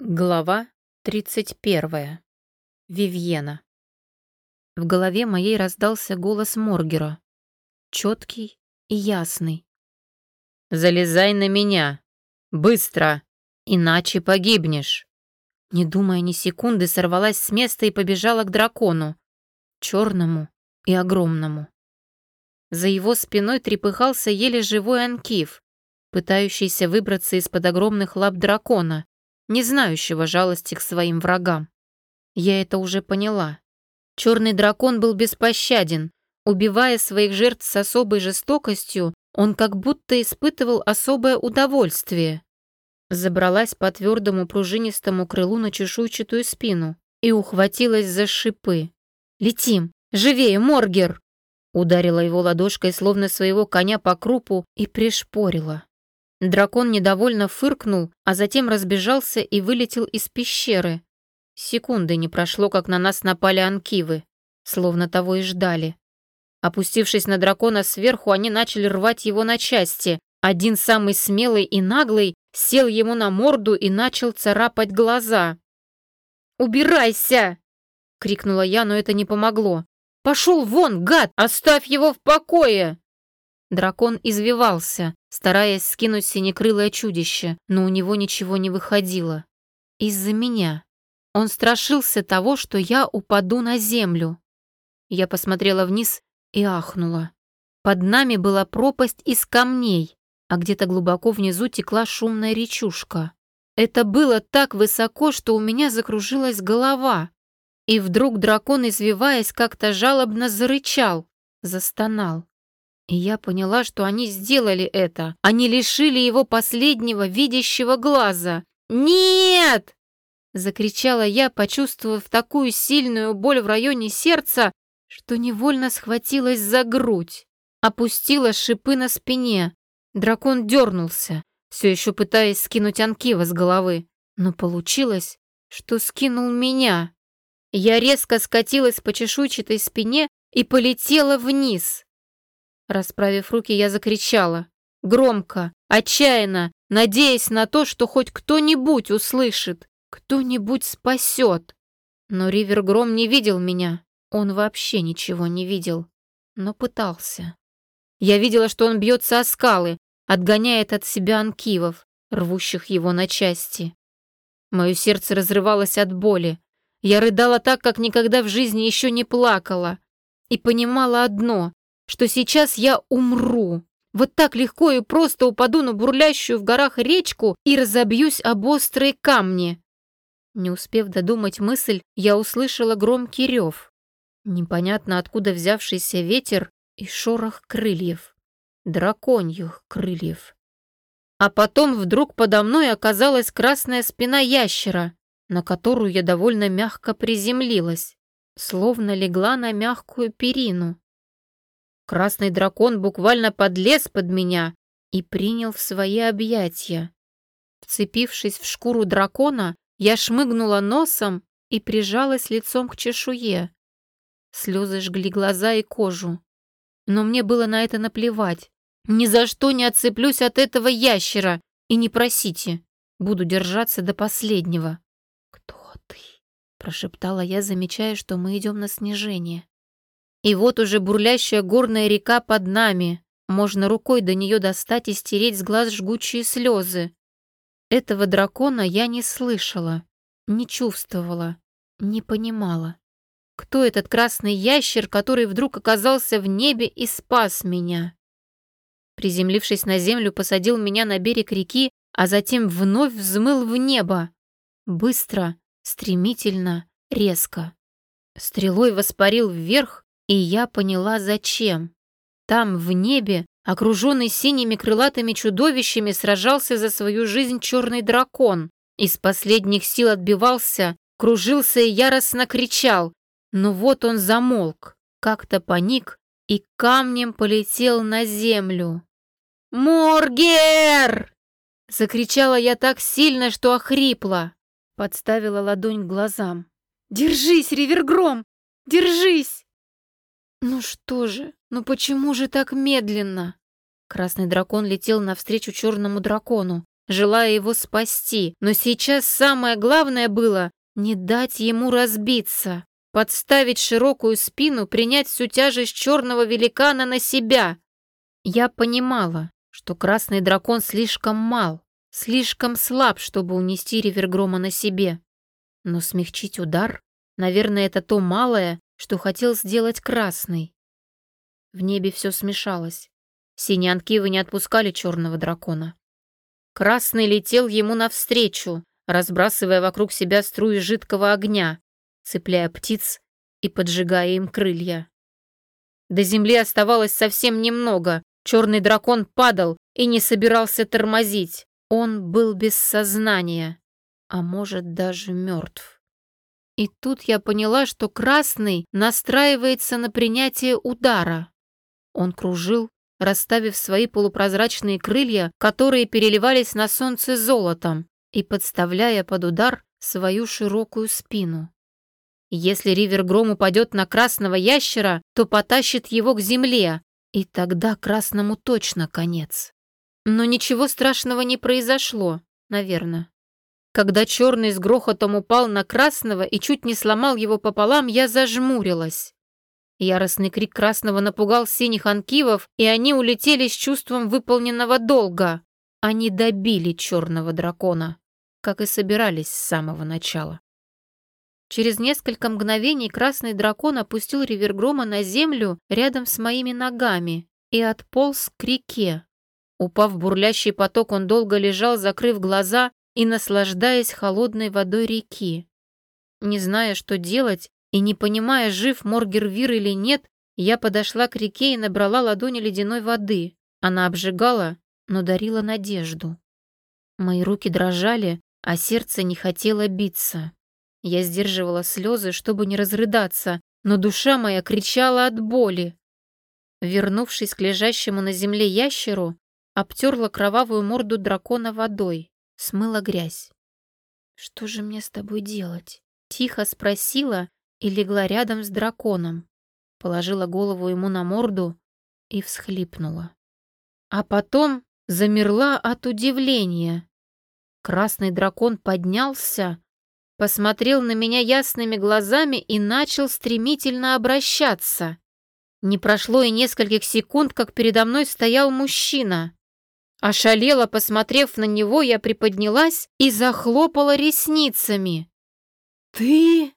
Глава 31. Вивьена. В голове моей раздался голос Моргера. Четкий и ясный. «Залезай на меня! Быстро! Иначе погибнешь!» Не думая ни секунды, сорвалась с места и побежала к дракону. Черному и огромному. За его спиной трепыхался еле живой Анкив, пытающийся выбраться из-под огромных лап дракона не знающего жалости к своим врагам. Я это уже поняла. Черный дракон был беспощаден. Убивая своих жертв с особой жестокостью, он как будто испытывал особое удовольствие. Забралась по твердому пружинистому крылу на чешуйчатую спину и ухватилась за шипы. «Летим! Живее, Моргер!» Ударила его ладошкой, словно своего коня по крупу, и пришпорила. Дракон недовольно фыркнул, а затем разбежался и вылетел из пещеры. Секунды не прошло, как на нас напали анкивы, словно того и ждали. Опустившись на дракона сверху, они начали рвать его на части. Один самый смелый и наглый сел ему на морду и начал царапать глаза. «Убирайся!» — крикнула я, но это не помогло. «Пошел вон, гад! Оставь его в покое!» Дракон извивался, стараясь скинуть синекрылое чудище, но у него ничего не выходило. Из-за меня. Он страшился того, что я упаду на землю. Я посмотрела вниз и ахнула. Под нами была пропасть из камней, а где-то глубоко внизу текла шумная речушка. Это было так высоко, что у меня закружилась голова. И вдруг дракон, извиваясь, как-то жалобно зарычал, застонал. И я поняла, что они сделали это. Они лишили его последнего видящего глаза. «Нет!» Закричала я, почувствовав такую сильную боль в районе сердца, что невольно схватилась за грудь. Опустила шипы на спине. Дракон дернулся, все еще пытаясь скинуть Анкива с головы. Но получилось, что скинул меня. Я резко скатилась по чешуйчатой спине и полетела вниз. Расправив руки, я закричала. Громко, отчаянно, надеясь на то, что хоть кто-нибудь услышит, кто-нибудь спасет. Но Ривер Гром не видел меня. Он вообще ничего не видел, но пытался. Я видела, что он бьется о скалы, отгоняет от себя анкивов, рвущих его на части. Мое сердце разрывалось от боли. Я рыдала так, как никогда в жизни еще не плакала. И понимала одно что сейчас я умру. Вот так легко и просто упаду на бурлящую в горах речку и разобьюсь об острые камни. Не успев додумать мысль, я услышала громкий рев. Непонятно откуда взявшийся ветер и шорох крыльев. Драконьих крыльев. А потом вдруг подо мной оказалась красная спина ящера, на которую я довольно мягко приземлилась, словно легла на мягкую перину. Красный дракон буквально подлез под меня и принял в свои объятия. Вцепившись в шкуру дракона, я шмыгнула носом и прижалась лицом к чешуе. Слезы жгли глаза и кожу. Но мне было на это наплевать. Ни за что не отцеплюсь от этого ящера. И не просите. Буду держаться до последнего. «Кто ты?» – прошептала я, замечая, что мы идем на снижение. И вот уже бурлящая горная река под нами. Можно рукой до нее достать и стереть с глаз жгучие слезы. Этого дракона я не слышала, не чувствовала, не понимала. Кто этот красный ящер, который вдруг оказался в небе и спас меня? Приземлившись на землю, посадил меня на берег реки, а затем вновь взмыл в небо. Быстро, стремительно, резко. Стрелой воспарил вверх, и я поняла, зачем. Там, в небе, окруженный синими крылатыми чудовищами, сражался за свою жизнь черный дракон. Из последних сил отбивался, кружился и яростно кричал. Но вот он замолк, как-то паник и камнем полетел на землю. «Моргер!» Закричала я так сильно, что охрипла. Подставила ладонь к глазам. «Держись, Ривергром! Держись!» «Ну что же, ну почему же так медленно?» Красный дракон летел навстречу черному дракону. желая его спасти, но сейчас самое главное было не дать ему разбиться, подставить широкую спину, принять всю тяжесть черного великана на себя. Я понимала, что красный дракон слишком мал, слишком слаб, чтобы унести Ривергрома на себе. Но смягчить удар, наверное, это то малое, что хотел сделать красный. В небе все смешалось. Синие анкивы не отпускали черного дракона. Красный летел ему навстречу, разбрасывая вокруг себя струи жидкого огня, цепляя птиц и поджигая им крылья. До земли оставалось совсем немного. Черный дракон падал и не собирался тормозить. Он был без сознания, а может даже мертв. И тут я поняла, что красный настраивается на принятие удара. Он кружил, расставив свои полупрозрачные крылья, которые переливались на солнце золотом, и подставляя под удар свою широкую спину. Если Ривер Гром упадет на красного ящера, то потащит его к земле, и тогда красному точно конец. Но ничего страшного не произошло, наверное. Когда черный с грохотом упал на красного и чуть не сломал его пополам, я зажмурилась. Яростный крик красного напугал синих анкивов, и они улетели с чувством выполненного долга. Они добили черного дракона, как и собирались с самого начала. Через несколько мгновений красный дракон опустил Ривергрома на землю рядом с моими ногами и отполз к реке. Упав в бурлящий поток, он долго лежал, закрыв глаза и наслаждаясь холодной водой реки. Не зная, что делать, и не понимая, жив Моргервир или нет, я подошла к реке и набрала ладони ледяной воды. Она обжигала, но дарила надежду. Мои руки дрожали, а сердце не хотело биться. Я сдерживала слезы, чтобы не разрыдаться, но душа моя кричала от боли. Вернувшись к лежащему на земле ящеру, обтерла кровавую морду дракона водой, смыла грязь. «Что же мне с тобой делать?» Тихо спросила и легла рядом с драконом, положила голову ему на морду и всхлипнула. А потом замерла от удивления. Красный дракон поднялся, посмотрел на меня ясными глазами и начал стремительно обращаться. Не прошло и нескольких секунд, как передо мной стоял мужчина. Ошалела, посмотрев на него, я приподнялась и захлопала ресницами. «Ты?»